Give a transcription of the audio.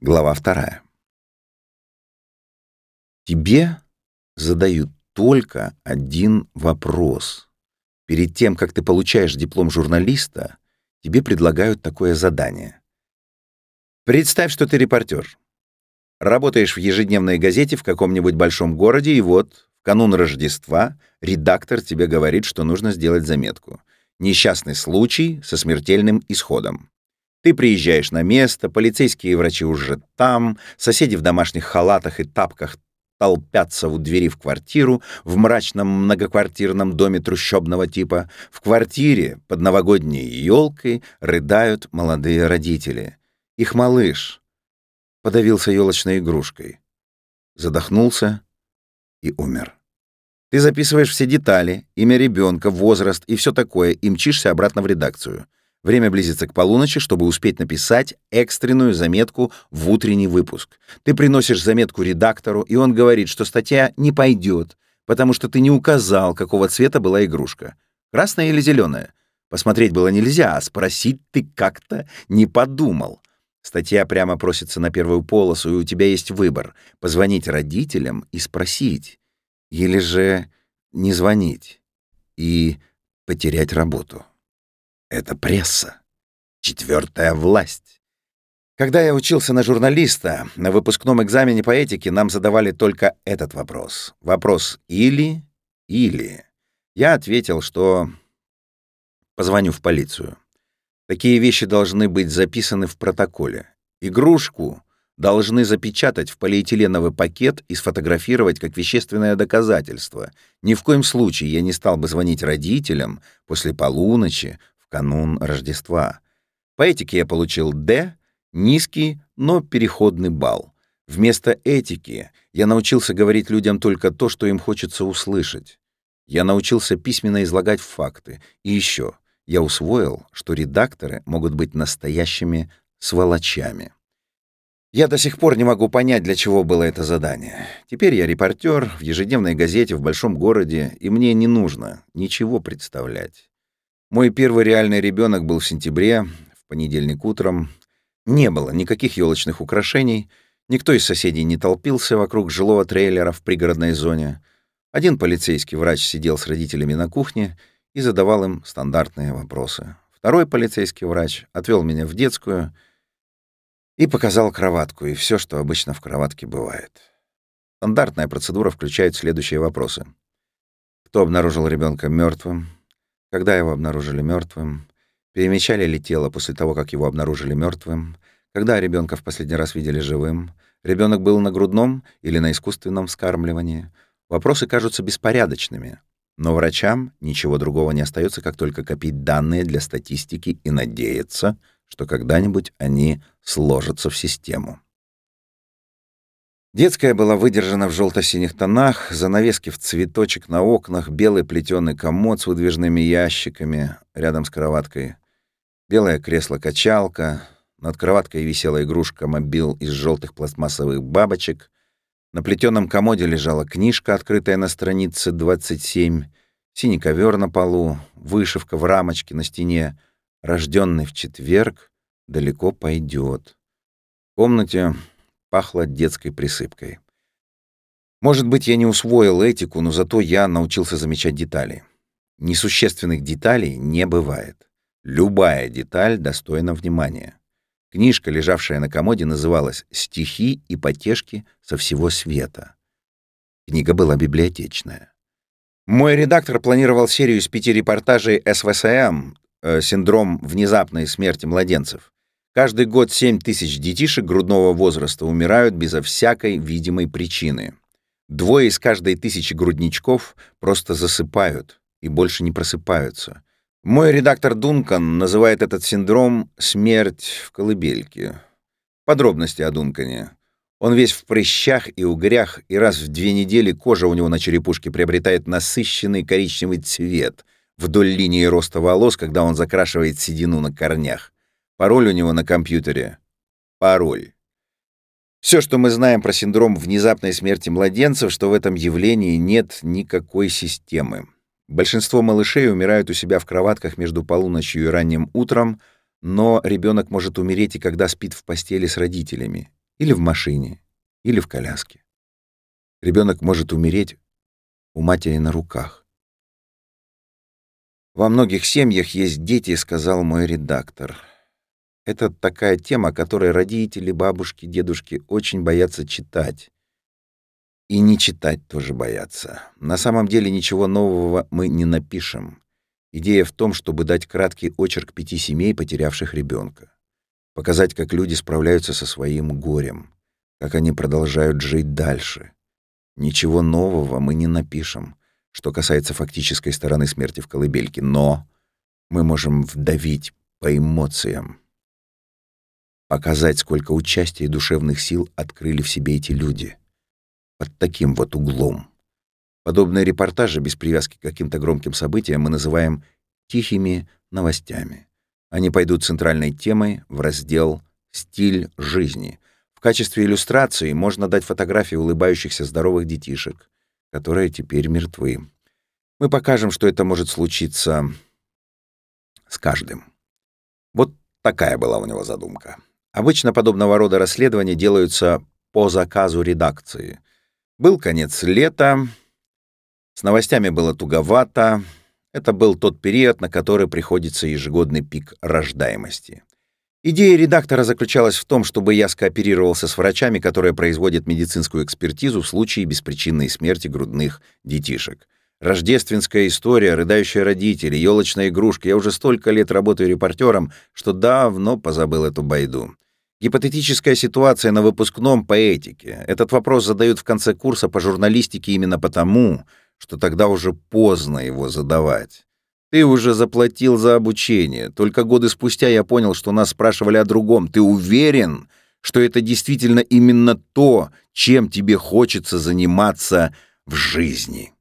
Глава вторая. Тебе задают только один вопрос. Перед тем, как ты получаешь диплом журналиста, тебе предлагают такое задание. Представь, что ты репортер. Работаешь в ежедневной газете в каком-нибудь большом городе, и вот, в канун Рождества, редактор тебе говорит, что нужно сделать заметку. Несчастный случай со смертельным исходом. Ты приезжаешь на место, полицейские и врачи уже там, соседи в домашних халатах и тапках толпятся у двери в квартиру в мрачном многоквартирном доме трущобного типа. В квартире под новогодней елкой рыдают молодые родители. Их малыш подавился елочной игрушкой, задохнулся и умер. Ты записываешь все детали, имя ребенка, возраст и все такое, и мчишься обратно в редакцию — Время близится к полуночи, чтобы успеть написать экстренную заметку в утренний выпуск. Ты приносишь заметку редактору, и он говорит, что статья не пойдет, потому что ты не указал, какого цвета была игрушка. Красная или зеленая? Посмотреть было нельзя, а спросить ты как-то не подумал. Статья прямо просится на первую полосу, и у тебя есть выбор — позвонить родителям и спросить. Или же не звонить и потерять работу. Это пресса. Четвертая власть. Когда я учился на журналиста, на выпускном экзамене по этике нам задавали только этот вопрос. Вопрос «или» «или». Я ответил, что позвоню в полицию. Такие вещи должны быть записаны в протоколе. Игрушку должны запечатать в полиэтиленовый пакет и сфотографировать как вещественное доказательство. Ни в коем случае я не стал бы звонить родителям после полуночи канун Рождества. По этике я получил «Д», низкий, но переходный балл. Вместо этики я научился говорить людям только то, что им хочется услышать. Я научился письменно излагать факты. И еще я усвоил, что редакторы могут быть настоящими сволочами. Я до сих пор не могу понять, для чего было это задание. Теперь я репортер в ежедневной газете в большом городе, и мне не нужно ничего представлять. Мой первый реальный ребенок был в сентябре, в понедельник утром. Не было никаких елочных украшений, никто из соседей не толпился вокруг жилого трейлера в пригородной зоне. Один полицейский врач сидел с родителями на кухне и задавал им стандартные вопросы. Второй полицейский врач отвел меня в детскую и показал кроватку и все, что обычно в кроватке бывает. Стандартная процедура включает следующие вопросы. Кто обнаружил ребенка мертвым? Когда его обнаружили мертвым, перемещали ли тело после того, как его обнаружили мертвым, когда ребенка в последний раз видели живым, ребенок был на грудном или на искусственном вскармливании. Вопросы кажутся беспорядочными, но врачам ничего другого не остается, как только копить данные для статистики и надеяться, что когда-нибудь они сложатся в систему. Детская была выдержана в желто-синих тонах, занавески в цветочек на окнах, белый плетеный комод с выдвижными ящиками рядом с кроваткой, белое кресло-качалка, над кроваткой висела игрушка-мобил из желтых пластмассовых бабочек, на плетеном комоде лежала книжка, открытая на странице 27, синий ковер на полу, вышивка в рамочке на стене, рожденный в четверг, далеко пойдет. В комнате пахло детской присыпкой. Может быть, я не усвоил этику, но зато я научился замечать детали. Несущественных деталей не бывает. Любая деталь достойна внимания. Книжка, лежавшая на комоде, называлась «Стихи и потешки со всего света». Книга была библиотечная. Мой редактор планировал серию из пяти репортажей СВСМ э, «Синдром внезапной смерти младенцев». Каждый год 7 тысяч детишек грудного возраста умирают безо всякой видимой причины. Двое из каждой тысячи грудничков просто засыпают и больше не просыпаются. Мой редактор Дункан называет этот синдром «смерть в колыбельке». Подробности о Дункане. Он весь в прыщах и угрях, и раз в две недели кожа у него на черепушке приобретает насыщенный коричневый цвет вдоль линии роста волос, когда он закрашивает седину на корнях. Пароль у него на компьютере. Пароль. Все, что мы знаем про синдром внезапной смерти младенцев, что в этом явлении нет никакой системы. Большинство малышей умирают у себя в кроватках между полуночью и ранним утром, но ребенок может умереть и когда спит в постели с родителями. или в машине, или в коляске. Ребенок может умереть у матери на руках. Во многих семьях есть дети, сказал мой редактор. Это такая тема, которой родители, бабушки, дедушки очень боятся читать. И не читать тоже боятся. На самом деле ничего нового мы не напишем. Идея в том, чтобы дать краткий очерк пяти семей, потерявших ребенка. Показать, как люди справляются со своим горем, как они продолжают жить дальше. Ничего нового мы не напишем, что касается фактической стороны смерти в колыбельке, но мы можем вдавить по эмоциям. Показать, сколько участия и душевных сил открыли в себе эти люди. Под таким вот углом. Подобные репортажи без привязки к каким-то громким событиям мы называем «тихими новостями». Они пойдут центральной темой в раздел «Стиль жизни». В качестве иллюстрации можно дать фотографии улыбающихся здоровых детишек, которые теперь мертвы. Мы покажем, что это может случиться с каждым. Вот такая была у него задумка. Обычно подобного рода расследования делаются по заказу редакции. Был конец лета, с новостями было туговато, это был тот период, на который приходится ежегодный пик рождаемости. Идея редактора заключалась в том, чтобы я скооперировался с врачами, которые производят медицинскую экспертизу в случае беспричинной смерти грудных детишек. Рождественская история, рыдающие родители, елочная игрушка. Я уже столько лет работаю репортером, что давно позабыл эту байду. Гипотетическая ситуация на выпускном по этике. Этот вопрос задают в конце курса по журналистике именно потому, что тогда уже поздно его задавать. Ты уже заплатил за обучение. Только годы спустя я понял, что нас спрашивали о другом. Ты уверен, что это действительно именно то, чем тебе хочется заниматься в жизни?